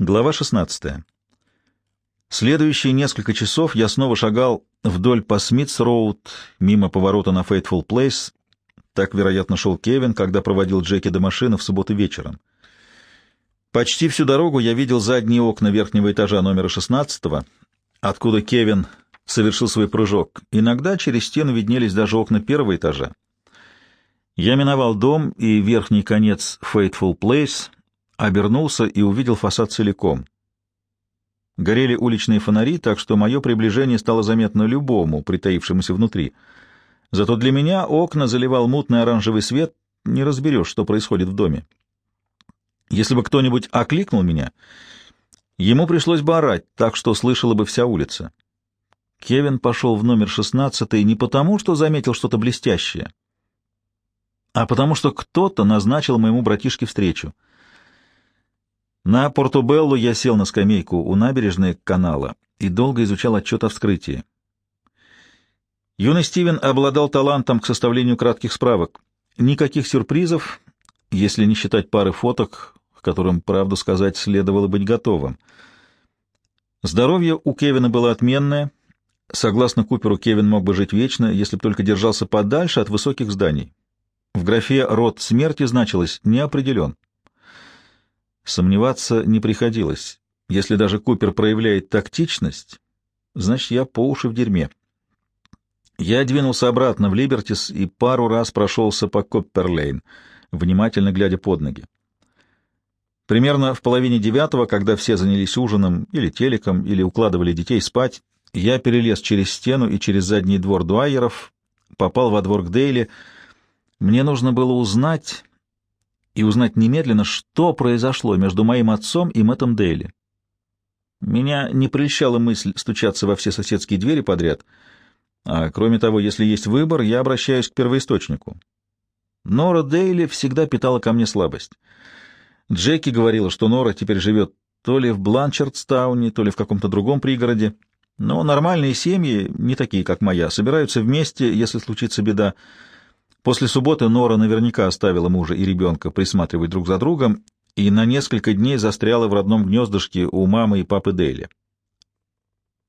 Глава 16. Следующие несколько часов я снова шагал вдоль по Смитс-Роуд, мимо поворота на Фейтфул Плейс. Так, вероятно, шел Кевин, когда проводил Джеки до машины в субботу вечером. Почти всю дорогу я видел задние окна верхнего этажа номера 16 откуда Кевин совершил свой прыжок. Иногда через стену виднелись даже окна первого этажа. Я миновал дом и верхний конец Фейтфул Плейс — обернулся и увидел фасад целиком. Горели уличные фонари, так что мое приближение стало заметно любому, притаившемуся внутри. Зато для меня окна заливал мутный оранжевый свет, не разберешь, что происходит в доме. Если бы кто-нибудь окликнул меня, ему пришлось бы орать, так что слышала бы вся улица. Кевин пошел в номер шестнадцатый не потому, что заметил что-то блестящее, а потому что кто-то назначил моему братишке встречу — на Портобеллу я сел на скамейку у набережной канала и долго изучал отчет о вскрытии. Юный Стивен обладал талантом к составлению кратких справок. Никаких сюрпризов, если не считать пары фоток, к которым, правду сказать, следовало быть готовым. Здоровье у Кевина было отменное. Согласно Куперу, Кевин мог бы жить вечно, если бы только держался подальше от высоких зданий. В графе «род смерти» значилось «не определен». Сомневаться не приходилось. Если даже Купер проявляет тактичность, значит, я по уши в дерьме. Я двинулся обратно в Либертис и пару раз прошелся по Копперлейн, внимательно глядя под ноги. Примерно в половине девятого, когда все занялись ужином или телеком, или укладывали детей спать, я перелез через стену и через задний двор Дуайеров, попал во двор к Дейли. Мне нужно было узнать, и узнать немедленно, что произошло между моим отцом и Мэттом Дейли. Меня не прельщала мысль стучаться во все соседские двери подряд, а кроме того, если есть выбор, я обращаюсь к первоисточнику. Нора Дейли всегда питала ко мне слабость. Джеки говорила, что Нора теперь живет то ли в Бланчардстауне, то ли в каком-то другом пригороде, но нормальные семьи, не такие, как моя, собираются вместе, если случится беда, После субботы Нора наверняка оставила мужа и ребенка присматривать друг за другом и на несколько дней застряла в родном гнездышке у мамы и папы Дейли.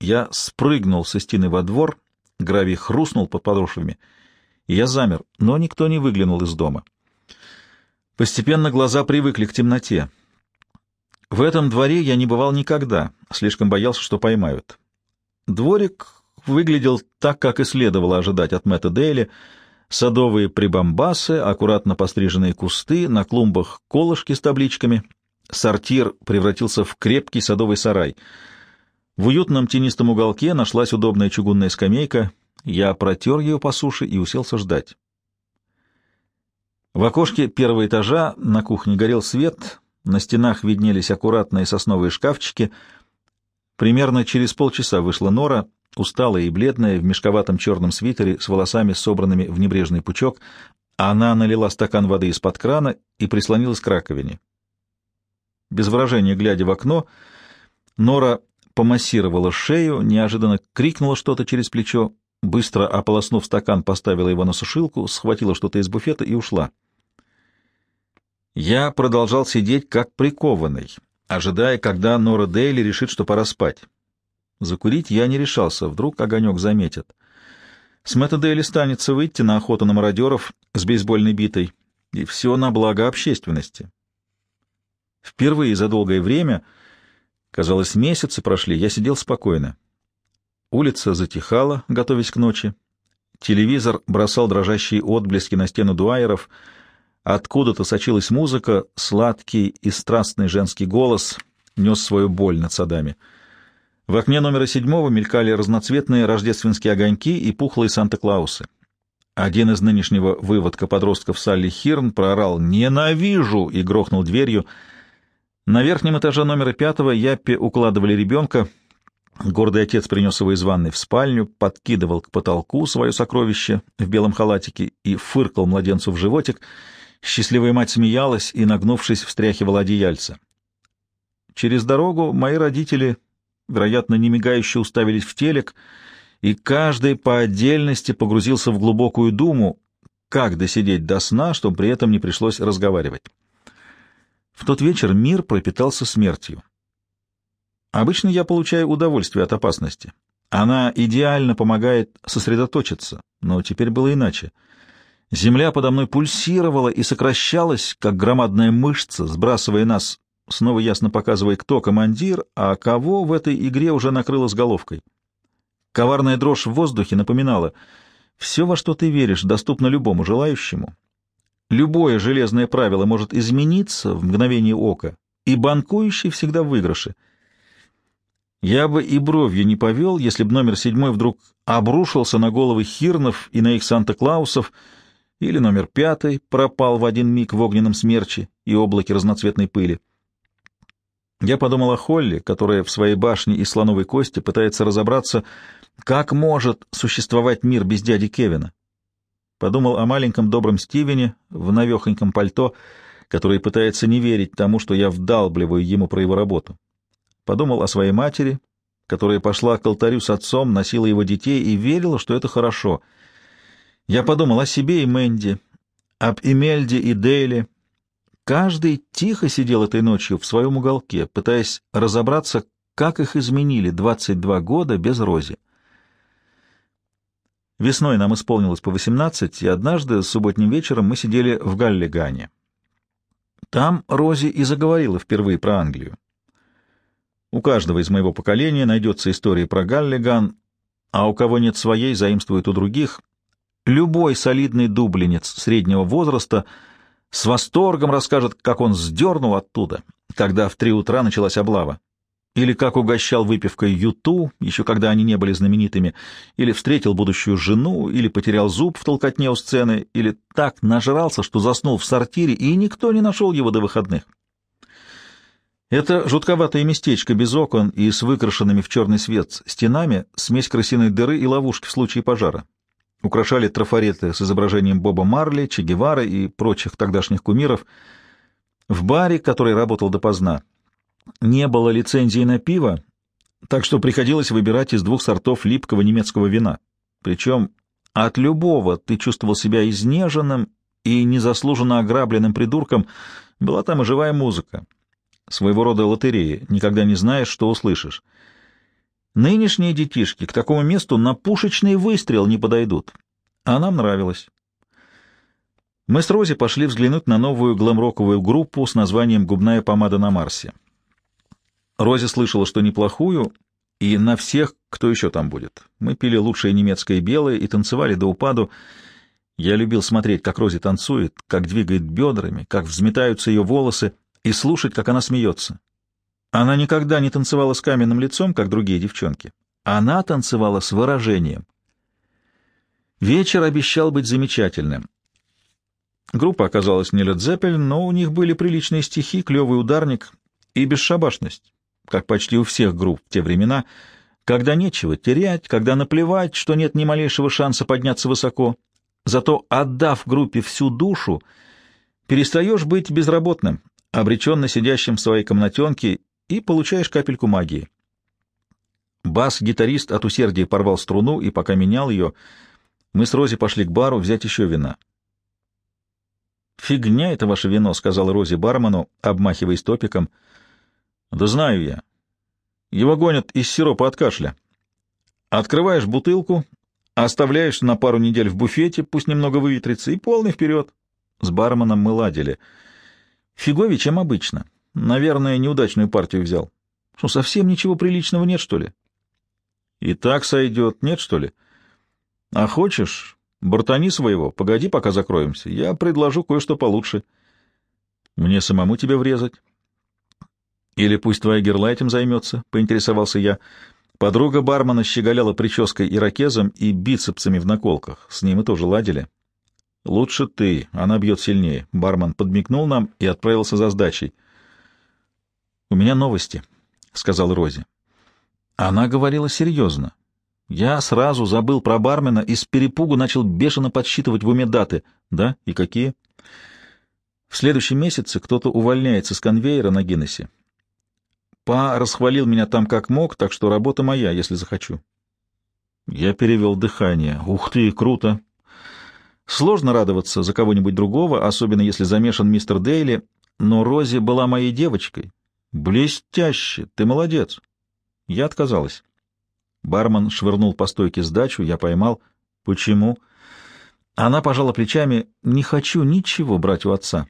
Я спрыгнул со стены во двор, гравий хрустнул под подошвами, и я замер, но никто не выглянул из дома. Постепенно глаза привыкли к темноте. В этом дворе я не бывал никогда, слишком боялся, что поймают. Дворик выглядел так, как и следовало ожидать от Мэтта Дейли — садовые прибамбасы, аккуратно постриженные кусты, на клумбах колышки с табличками. Сортир превратился в крепкий садовый сарай. В уютном тенистом уголке нашлась удобная чугунная скамейка. Я протер ее по суше и уселся ждать. В окошке первого этажа на кухне горел свет, на стенах виднелись аккуратные сосновые шкафчики. Примерно через полчаса вышла Нора — усталая и бледная, в мешковатом черном свитере, с волосами, собранными в небрежный пучок, она налила стакан воды из-под крана и прислонилась к раковине. Без выражения, глядя в окно, Нора помассировала шею, неожиданно крикнула что-то через плечо, быстро ополоснув стакан, поставила его на сушилку, схватила что-то из буфета и ушла. Я продолжал сидеть как прикованный, ожидая, когда Нора Дейли решит, что пора спать. Закурить я не решался, вдруг огонек заметят. С Мэтта Дейли станется выйти на охоту на мародеров с бейсбольной битой, и все на благо общественности. Впервые за долгое время, казалось, месяцы прошли, я сидел спокойно. Улица затихала, готовясь к ночи. Телевизор бросал дрожащие отблески на стену дуайеров. Откуда-то сочилась музыка, сладкий и страстный женский голос нес свою боль над садами — в окне номера седьмого мелькали разноцветные рождественские огоньки и пухлые Санта-Клаусы. Один из нынешнего выводка подростков Салли Хирн проорал «Ненавижу!» и грохнул дверью. На верхнем этаже номера пятого Яппи укладывали ребенка. Гордый отец принес его из ванной в спальню, подкидывал к потолку свое сокровище в белом халатике и фыркал младенцу в животик. Счастливая мать смеялась и, нагнувшись, встряхивала одеяльце. Через дорогу мои родители вероятно, немигающе уставились в телек, и каждый по отдельности погрузился в глубокую думу, как досидеть до сна, чтобы при этом не пришлось разговаривать. В тот вечер мир пропитался смертью. Обычно я получаю удовольствие от опасности. Она идеально помогает сосредоточиться, но теперь было иначе. Земля подо мной пульсировала и сокращалась, как громадная мышца, сбрасывая нас, снова ясно показывая, кто командир, а кого в этой игре уже накрыло с головкой. Коварная дрожь в воздухе напоминала, все, во что ты веришь, доступно любому желающему. Любое железное правило может измениться в мгновение ока, и банкующий всегда в выигрыше — я бы и бровью не повел, если бы номер седьмой вдруг обрушился на головы Хирнов и на их Санта-Клаусов, или номер пятый пропал в один миг в огненном смерче и облаке разноцветной пыли. Я подумал о Холли, которая в своей башне из слоновой кости пытается разобраться, как может существовать мир без дяди Кевина. Подумал о маленьком добром Стивене в навехоньком пальто, который пытается не верить тому, что я вдалбливаю ему про его работу. Подумал о своей матери, которая пошла к алтарю с отцом, носила его детей и верила, что это хорошо. Я подумал о себе и Мэнди, об Эмельде и Дейле. Каждый тихо сидел этой ночью в своем уголке, пытаясь разобраться, как их изменили 22 года без Рози. Весной нам исполнилось по 18, и однажды, субботним вечером, мы сидели в Галлигане. Там Рози и заговорила впервые про Англию. У каждого из моего поколения найдется история про Галлиган, а у кого нет своей, заимствует у других. Любой солидный дублинец среднего возраста с восторгом расскажет, как он сдернул оттуда, когда в три утра началась облава, или как угощал выпивкой Юту, еще когда они не были знаменитыми, или встретил будущую жену, или потерял зуб в толкотне у сцены, или так нажрался, что заснул в сортире, и никто не нашел его до выходных. Это жутковатое местечко без окон и с выкрашенными в черный свет стенами, смесь крысиной дыры и ловушки в случае пожара. Украшали трафареты с изображением Боба Марли, Че Гевара и прочих тогдашних кумиров. В баре, который работал допоздна, не было лицензии на пиво, так что приходилось выбирать из двух сортов липкого немецкого вина. Причем от любого ты чувствовал себя изнеженным и незаслуженно ограбленным придурком, была там и живая музыка своего рода лотереи, никогда не знаешь, что услышишь. Нынешние детишки к такому месту на пушечный выстрел не подойдут. А нам нравилось. Мы с Рози пошли взглянуть на новую глэм-роковую группу с названием «Губная помада на Марсе». Рози слышала, что неплохую, и на всех, кто еще там будет. Мы пили лучшее немецкое белое и танцевали до упаду. Я любил смотреть, как Рози танцует, как двигает бедрами, как взметаются ее волосы, и слушать, как она смеется. Она никогда не танцевала с каменным лицом, как другие девчонки. Она танцевала с выражением. Вечер обещал быть замечательным. Группа оказалась не Zeppelin, но у них были приличные стихи, клевый ударник и бесшабашность, как почти у всех групп в те времена, когда нечего терять, когда наплевать, что нет ни малейшего шанса подняться высоко. Зато, отдав группе всю душу, перестаешь быть безработным, обреченно сидящим в своей комнатенке, и получаешь капельку магии. Бас-гитарист от усердия порвал струну, и пока менял ее, мы с Рози пошли к бару взять еще вина. «Фигня это ваше вино», — сказал Рози бармену, обмахиваясь топиком. «Да знаю я. Его гонят из сиропа от кашля. Открываешь бутылку, оставляешь на пару недель в буфете, пусть немного выветрится, и полный вперед». С барменом мы ладили — Фигови, чем обычно. Наверное, неудачную партию взял. Что, совсем ничего приличного нет, что ли? И так сойдет, нет, что ли? А хочешь, бортани своего, погоди, пока закроемся. Я предложу кое-что получше. Мне самому тебя врезать. Или пусть твоя герла этим займется, — поинтересовался я. Подруга бармена щеголяла прической ирокезом и бицепсами в наколках. С ним мы тоже ладили. «Лучше ты, она бьет сильнее». Бармен подмигнул нам и отправился за сдачей. «У меня новости», — сказал Рози. Она говорила серьезно. Я сразу забыл про бармена и с перепугу начал бешено подсчитывать в уме даты. Да, и какие? В следующем месяце кто-то увольняется с конвейера на Гиннессе. Па расхвалил меня там как мог, так что работа моя, если захочу. Я перевел дыхание. Ух ты, круто! Сложно радоваться за кого-нибудь другого, особенно если замешан мистер Дейли, но Рози была моей девочкой. Блестяще, ты молодец. Я отказалась. Бармен швырнул по стойке сдачу, я поймал. Почему? Она пожала плечами. Не хочу ничего брать у отца.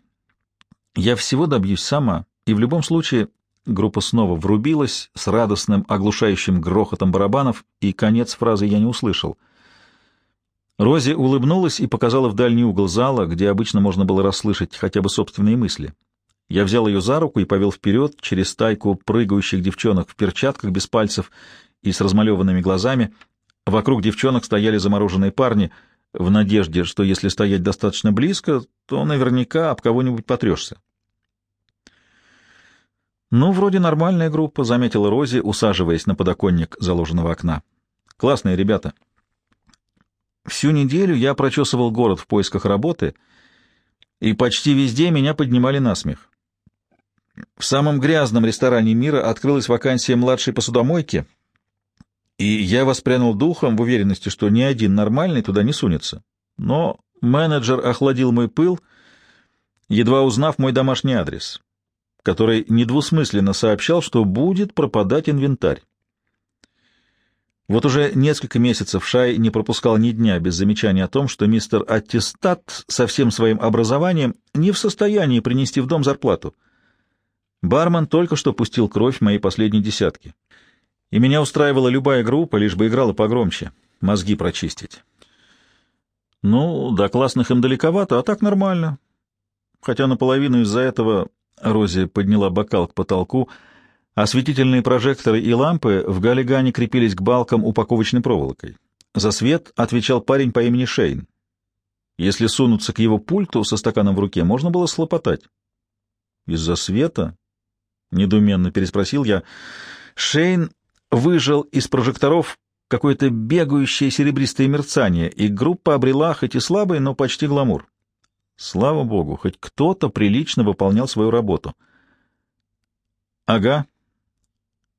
Я всего добьюсь сама, и в любом случае группа снова врубилась с радостным оглушающим грохотом барабанов, и конец фразы я не услышал. Рози улыбнулась и показала в дальний угол зала, где обычно можно было расслышать хотя бы собственные мысли. Я взял ее за руку и повел вперед через стайку прыгающих девчонок в перчатках без пальцев и с размалеванными глазами. Вокруг девчонок стояли замороженные парни — в надежде, что если стоять достаточно близко, то наверняка об кого-нибудь потрешься. «Ну, вроде нормальная группа», — заметила Рози, усаживаясь на подоконник заложенного окна. «Классные ребята». Всю неделю я прочесывал город в поисках работы, и почти везде меня поднимали на смех. В самом грязном ресторане мира открылась вакансия младшей посудомойки — и я воспрянул духом в уверенности, что ни один нормальный туда не сунется. Но менеджер охладил мой пыл, едва узнав мой домашний адрес, который недвусмысленно сообщал, что будет пропадать инвентарь. Вот уже несколько месяцев Шай не пропускал ни дня без замечания о том, что мистер Аттестат со всем своим образованием не в состоянии принести в дом зарплату. Бармен только что пустил кровь моей последней десятке и меня устраивала любая группа, лишь бы играла погромче, мозги прочистить. Ну, до классных им далековато, а так нормально. Хотя наполовину из-за этого Рози подняла бокал к потолку, осветительные прожекторы и лампы в Галлигане крепились к балкам упаковочной проволокой. За свет отвечал парень по имени Шейн. Если сунуться к его пульту со стаканом в руке, можно было слопотать. «Из-за света?» — недуменно переспросил я. Шейн выжил из прожекторов какое-то бегающее серебристое мерцание, и группа обрела хоть и слабый, но почти гламур. Слава богу, хоть кто-то прилично выполнял свою работу. Ага.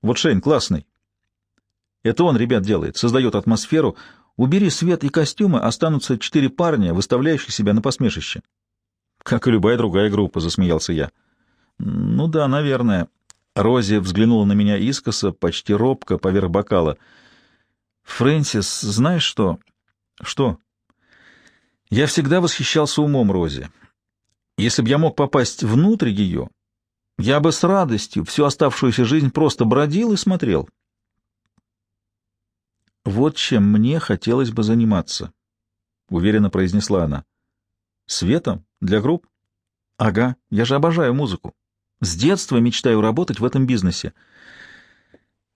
Вот Шейн классный. Это он, ребят, делает, создает атмосферу. Убери свет и костюмы, останутся четыре парня, выставляющих себя на посмешище. Как и любая другая группа, засмеялся я. Ну да, наверное. Рози взглянула на меня искоса, почти робко, поверх бокала. «Фрэнсис, знаешь что?» «Что?» «Я всегда восхищался умом Рози. Если бы я мог попасть внутрь ее, я бы с радостью всю оставшуюся жизнь просто бродил и смотрел». «Вот чем мне хотелось бы заниматься», — уверенно произнесла она. «Светом? Для групп?» «Ага, я же обожаю музыку. С детства мечтаю работать в этом бизнесе.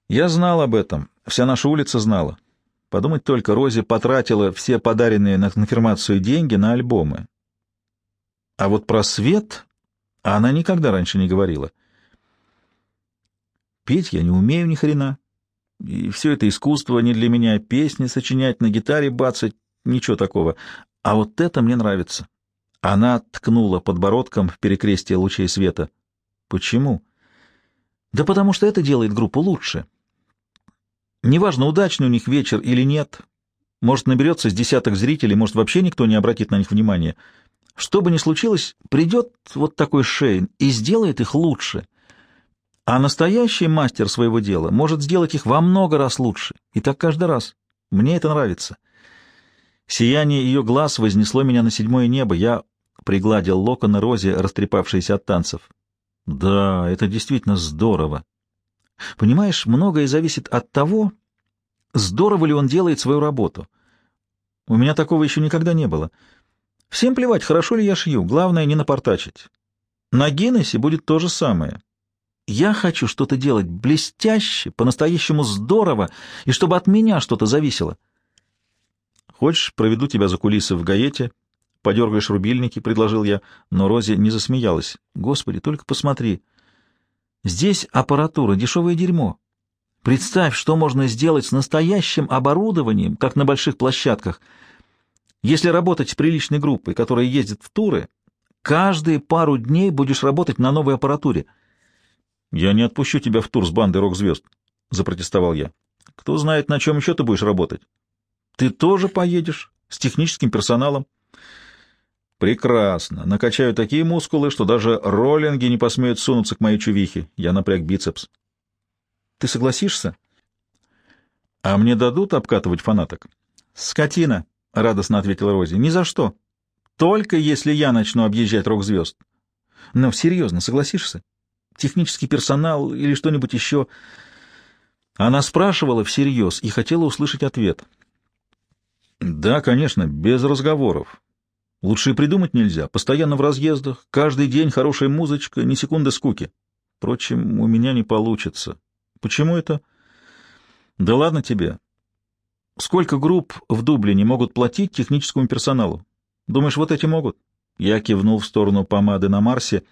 Я знал об этом, вся наша улица знала. Подумать только, Рози потратила все подаренные на конфирмацию деньги на альбомы. А вот про свет она никогда раньше не говорила. Петь я не умею ни хрена. И все это искусство не для меня. Песни сочинять, на гитаре бацать, ничего такого. А вот это мне нравится. Она ткнула подбородком в перекрестие лучей света. Почему? Да потому что это делает группу лучше. Неважно, удачный у них вечер или нет. Может, наберется с десяток зрителей, может, вообще никто не обратит на них внимания. Что бы ни случилось, придет вот такой Шейн и сделает их лучше. А настоящий мастер своего дела может сделать их во много раз лучше. И так каждый раз. Мне это нравится. Сияние ее глаз вознесло меня на седьмое небо. Я пригладил локоны Рози, растрепавшиеся от танцев. Да, это действительно здорово. Понимаешь, многое зависит от того, здорово ли он делает свою работу. У меня такого еще никогда не было. Всем плевать, хорошо ли я шью, главное не напортачить. На Гиннессе будет то же самое. Я хочу что-то делать блестяще, по-настоящему здорово, и чтобы от меня что-то зависело. Хочешь, проведу тебя за кулисы в Гаете подергаешь рубильники, — предложил я, но Рози не засмеялась. Господи, только посмотри. Здесь аппаратура, дешевое дерьмо. Представь, что можно сделать с настоящим оборудованием, как на больших площадках. Если работать с приличной группой, которая ездит в туры, каждые пару дней будешь работать на новой аппаратуре. — Я не отпущу тебя в тур с бандой рок-звезд, — запротестовал я. — Кто знает, на чем еще ты будешь работать? — Ты тоже поедешь с техническим персоналом. Прекрасно. Накачаю такие мускулы, что даже роллинги не посмеют сунуться к моей чувихе. Я напряг бицепс. Ты согласишься? А мне дадут обкатывать фанаток? Скотина, — радостно ответила Рози. Ни за что. Только если я начну объезжать рок-звезд. Но серьезно, согласишься? Технический персонал или что-нибудь еще... Она спрашивала всерьез и хотела услышать ответ. Да, конечно, без разговоров. Лучше и придумать нельзя. Постоянно в разъездах, каждый день хорошая музычка, ни секунды скуки. Впрочем, у меня не получится. Почему это? Да ладно тебе. Сколько групп в Дублине могут платить техническому персоналу? Думаешь, вот эти могут? Я кивнул в сторону помады на Марсе.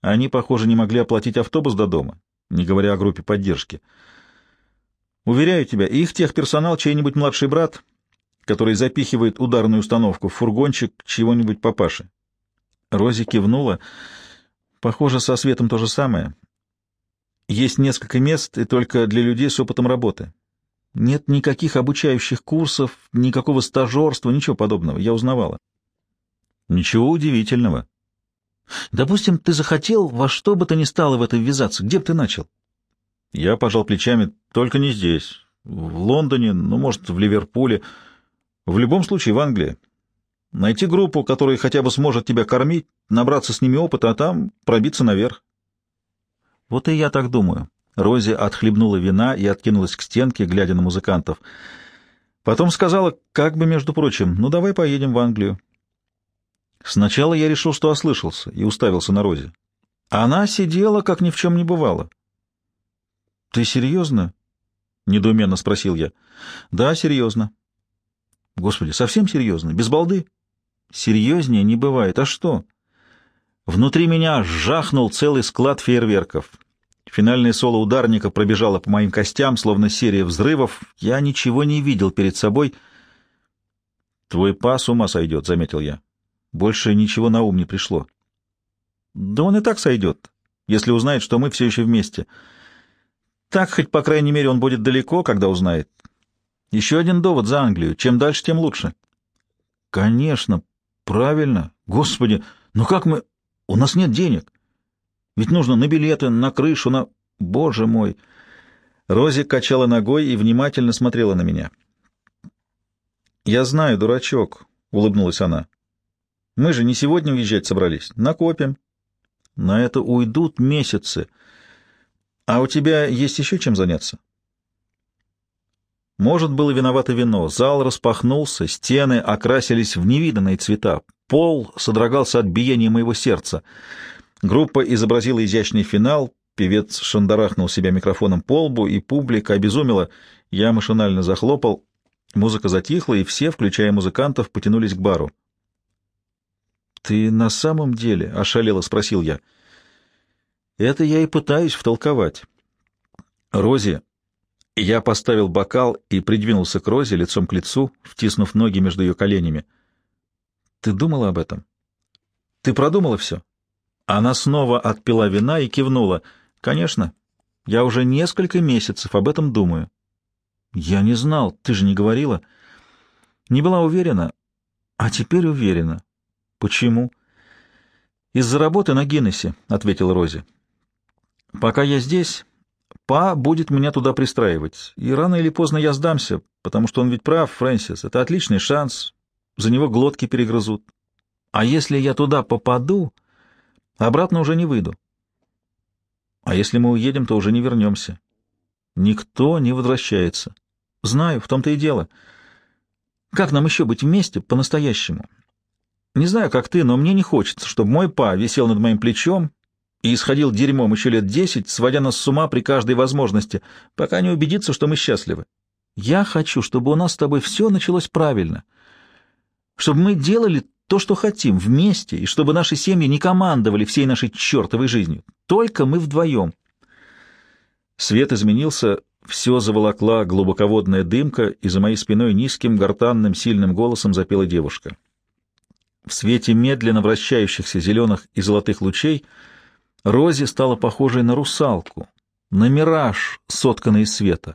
Они, похоже, не могли оплатить автобус до дома, не говоря о группе поддержки. Уверяю тебя, их техперсонал чей-нибудь младший брат, который запихивает ударную установку в фургончик чего-нибудь папаши. Рози кивнула. Похоже, со светом то же самое. Есть несколько мест, и только для людей с опытом работы. Нет никаких обучающих курсов, никакого стажерства, ничего подобного. Я узнавала. Ничего удивительного. Допустим, ты захотел во что бы то ни стало в это ввязаться. Где бы ты начал? Я пожал плечами. Только не здесь. В Лондоне, ну, может, в Ливерпуле. В любом случае, в Англии. Найти группу, которая хотя бы сможет тебя кормить, набраться с ними опыта, а там пробиться наверх. Вот и я так думаю. Рози отхлебнула вина и откинулась к стенке, глядя на музыкантов. Потом сказала, как бы, между прочим, ну давай поедем в Англию. Сначала я решил, что ослышался, и уставился на Рози. Она сидела, как ни в чем не бывало. — Ты серьезно? — недоуменно спросил я. — Да, серьезно. — Господи, совсем серьезно? Без балды? — Серьезнее не бывает. А что? Внутри меня жахнул целый склад фейерверков. Финальное соло ударника пробежало по моим костям, словно серия взрывов. Я ничего не видел перед собой. «Твой пас ума сойдет», — заметил я. Больше ничего на ум не пришло. «Да он и так сойдет, если узнает, что мы все еще вместе. Так хоть, по крайней мере, он будет далеко, когда узнает. Еще один довод за Англию. Чем дальше, тем лучше». «Конечно, правильно. Господи, ну как мы...» У нас нет денег. Ведь нужно на билеты, на крышу, на... Боже мой!» Рози качала ногой и внимательно смотрела на меня. «Я знаю, дурачок», — улыбнулась она. «Мы же не сегодня уезжать собрались. Накопим. На это уйдут месяцы. А у тебя есть еще чем заняться?» Может, было виновато вино. Зал распахнулся, стены окрасились в невиданные цвета. Пол содрогался от биения моего сердца. Группа изобразила изящный финал, певец шандарахнул себя микрофоном по лбу, и публика обезумела. Я машинально захлопал. Музыка затихла, и все, включая музыкантов, потянулись к бару. «Ты на самом деле?» — ошалело спросил я. «Это я и пытаюсь втолковать». «Рози, я поставил бокал и придвинулся к Розе лицом к лицу, втиснув ноги между ее коленями. «Ты думала об этом? Ты продумала все?» Она снова отпила вина и кивнула. «Конечно. Я уже несколько месяцев об этом думаю». «Я не знал. Ты же не говорила». «Не была уверена. А теперь уверена». «Почему?» «Из-за работы на Гиннессе», — ответила Рози. «Пока я здесь, Па будет меня туда пристраивать, и рано или поздно я сдамся, потому что он ведь прав, Фрэнсис, это отличный шанс, за него глотки перегрызут. А если я туда попаду, обратно уже не выйду. А если мы уедем, то уже не вернемся. Никто не возвращается. Знаю, в том-то и дело. Как нам еще быть вместе по-настоящему? Не знаю, как ты, но мне не хочется, чтобы мой па висел над моим плечом и исходил дерьмом еще лет десять, сводя нас с ума при каждой возможности, пока не убедится, что мы счастливы. Я хочу, чтобы у нас с тобой все началось правильно, чтобы мы делали то, что хотим, вместе, и чтобы наши семьи не командовали всей нашей чертовой жизнью. Только мы вдвоем. Свет изменился, все заволокла глубоководная дымка, и за моей спиной низким, гортанным, сильным голосом запела девушка. В свете медленно вращающихся зеленых и золотых лучей — Рози стала похожей на русалку, на мираж, сотканный из света.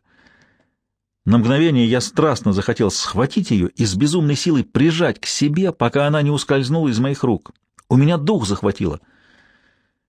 На мгновение я страстно захотел схватить ее и с безумной силой прижать к себе, пока она не ускользнула из моих рук. У меня дух захватило —